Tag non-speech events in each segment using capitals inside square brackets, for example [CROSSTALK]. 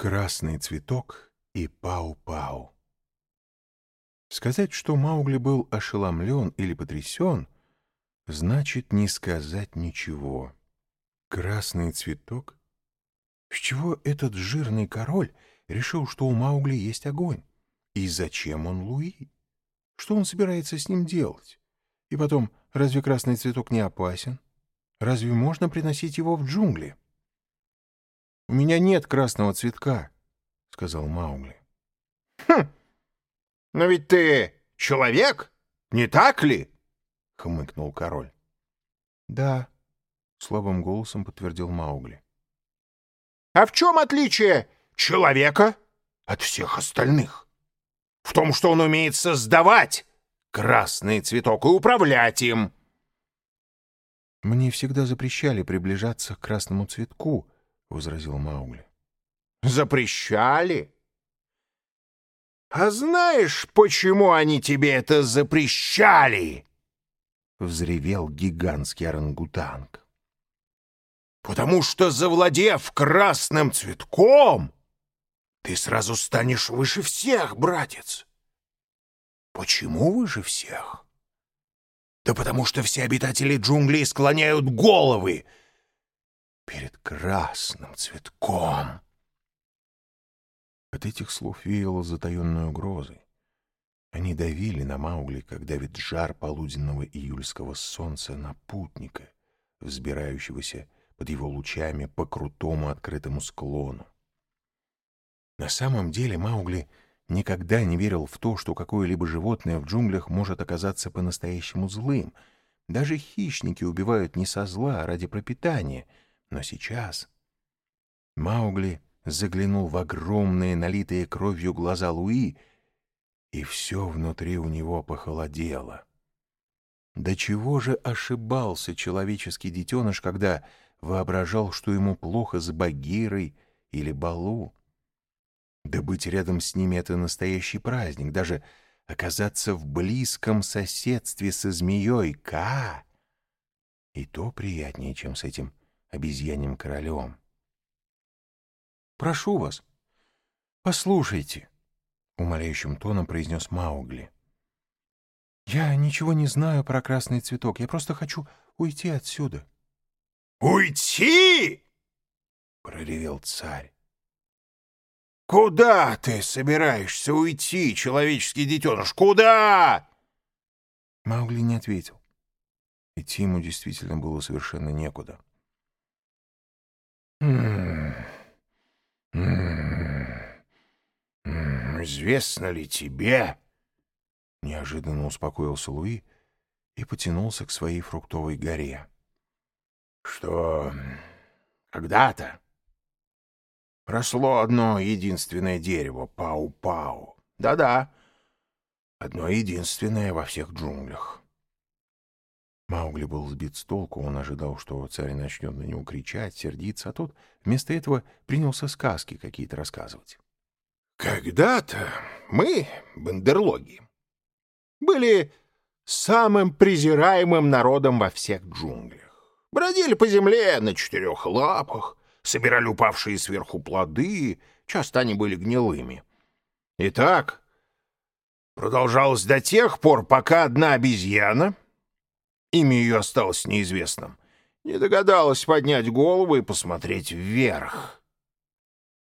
Красный цветок и Пау-Пау. Сказать, что Маугли был ошеломлен или потрясен, значит не сказать ничего. Красный цветок? С чего этот жирный король решил, что у Маугли есть огонь? И зачем он Луи? Что он собирается с ним делать? И потом, разве красный цветок не опасен? Разве можно приносить его в джунгли? «У меня нет красного цветка», — сказал Маугли. «Хм! Но ведь ты человек, не так ли?» — хмыкнул король. «Да», — слабым голосом подтвердил Маугли. «А в чем отличие человека от всех остальных? В том, что он умеет создавать красный цветок и управлять им». «Мне всегда запрещали приближаться к красному цветку», — возразил Маугли. «Запрещали? А знаешь, почему они тебе это запрещали?» — взревел гигантский орангутанг. «Потому что, завладев красным цветком, ты сразу станешь выше всех, братец». «Почему выше всех?» «Да потому что все обитатели джунглей склоняют головы перед красным цветком. От этих слов веяло затаенной угрозой. Они давили на Маугли, как давит жар полуденного июльского солнца на путника, взбирающегося под его лучами по крутому открытому склону. На самом деле Маугли никогда не верил в то, что какое-либо животное в джунглях может оказаться по-настоящему злым. Даже хищники убивают не со зла, а ради пропитания — но сейчас Маугли заглянул в огромные, налитые кровью глаза Луи, и все внутри у него похолодело. До чего же ошибался человеческий детеныш, когда воображал, что ему плохо с Багирой или Балу? Да быть рядом с ними — это настоящий праздник, даже оказаться в близком соседстве со змеей Ка. И то приятнее, чем с этим обезьяньим королем. «Прошу вас, послушайте», — умоляющим тоном произнес Маугли. «Я ничего не знаю про красный цветок, я просто хочу уйти отсюда». «Уйти?» — проревел царь. «Куда ты собираешься уйти, человеческий детеныш? Куда?» Маугли не ответил. Идти ему действительно было совершенно некуда. «Известно ли тебе?» Неожиданно успокоился Луи и потянулся к своей фруктовой горе. «Что когда-то росло одно единственное дерево — пау-пау. Да-да, одно единственное во всех джунглях. Маугли был сбит с толку, он ожидал, что царь начнет на него кричать, сердиться, а тот вместо этого принялся сказки какие-то рассказывать. «Когда-то мы, бандерлоги, были самым презираемым народом во всех джунглях. Бродили по земле на четырех лапах, собирали упавшие сверху плоды, часто они были гнилыми. И так продолжалось до тех пор, пока одна обезьяна имя ее осталось неизвестным, не догадалась поднять голову и посмотреть вверх.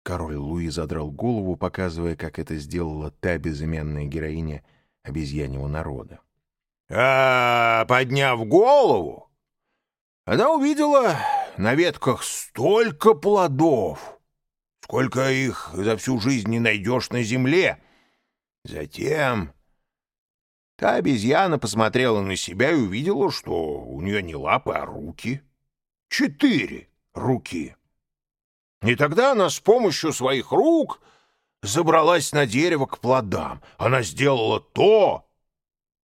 Король Луи задрал голову, показывая, как это сделала та безымянная героиня обезьяньего народа. А, подняв голову, она увидела на ветках столько плодов, сколько их за всю жизнь не найдешь на земле. Затем Та обезьяна посмотрела на себя и увидела, что у нее не лапы, а руки. Четыре руки. И тогда она с помощью своих рук забралась на дерево к плодам. Она сделала то,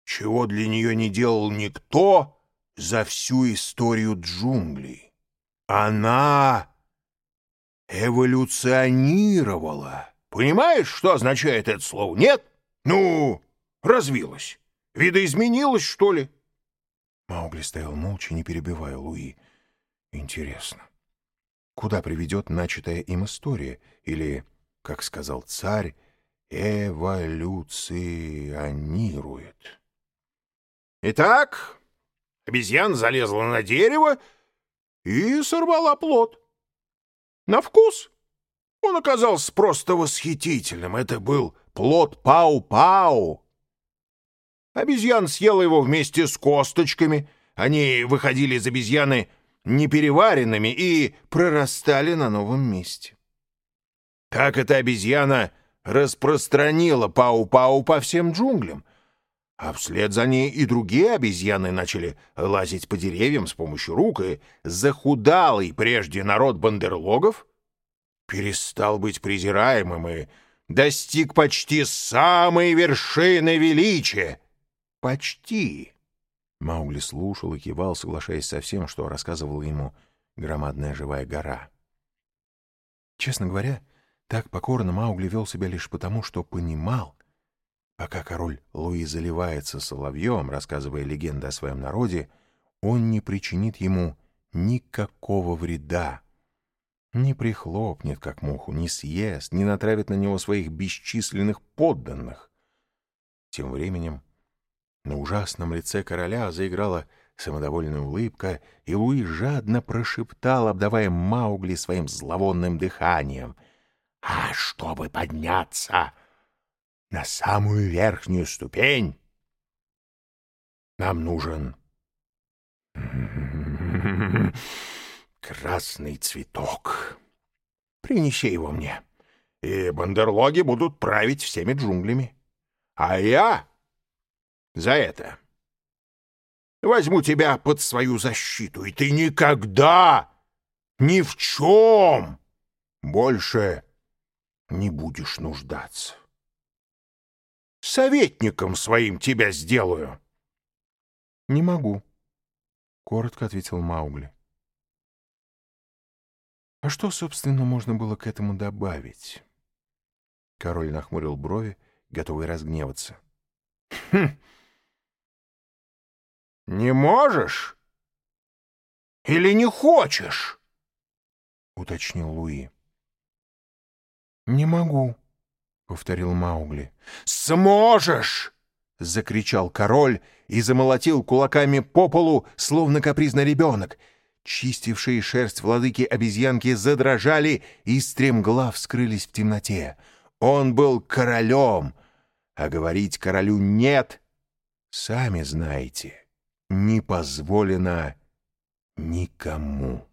чего для нее не делал никто за всю историю джунглей. Она эволюционировала. Понимаешь, что означает это слово? Нет? Ну, развилась? Видоизменилась, что ли?» Маугли стоял молча, не перебивая Луи. «Интересно, куда приведет начатая им история? Или как сказал царь, эволюционирует. Итак, обезьяна залезла на дерево и сорвала плод. На вкус он оказался просто восхитительным. Это был плод пау-пау. Обезьян съела его вместе с косточками. Они выходили из обезьяны непереваренными и прорастали на новом месте. Так эта обезьяна распространила пау-пау по всем джунглям, а вслед за ней и другие обезьяны начали лазить по деревьям с помощью рук, и захудалый прежде народ бандерлогов перестал быть презираемым и достиг почти самой вершины величия. Почти. Маугли слушал и кивал, соглашаясь со всем, что рассказывала ему громадная живая гора. Честно говоря, так покорно Маугли вел себя лишь потому, что понимал, пока король Луи заливается соловьем, рассказывая легенды о своем народе, он не причинит ему никакого вреда, не прихлопнет, как муху, не съест, не натравит на него своих бесчисленных подданных. Тем временем на ужасном лице короля заиграла самодовольная улыбка, и Луи жадно прошептал, обдавая Маугли своим зловонным дыханием. «А чтобы подняться на самую верхнюю ступень, нам нужен [LAUGHS] красный цветок. Принеси его мне, и бандерлоги будут править всеми джунглями. А я за это. Возьму тебя под свою защиту, и ты никогда, ни в чем больше не будешь нуждаться. Советником своим тебя сделаю. — Не могу, — коротко ответил Маугли. А что, собственно, можно было к этому добавить? Король нахмурил брови, готовый разгневаться. — Хм! «Не можешь? Или не хочешь?» — уточнил Луи. «Не могу», — повторил Маугли. «Сможешь!» — закричал король и замолотил кулаками по полу, словно капризный ребенок. Чистившие шерсть владыки обезьянки задрожали и стремглав скрылись в темноте. Он был королем, а говорить королю «нет» сами знаете не позволено никому.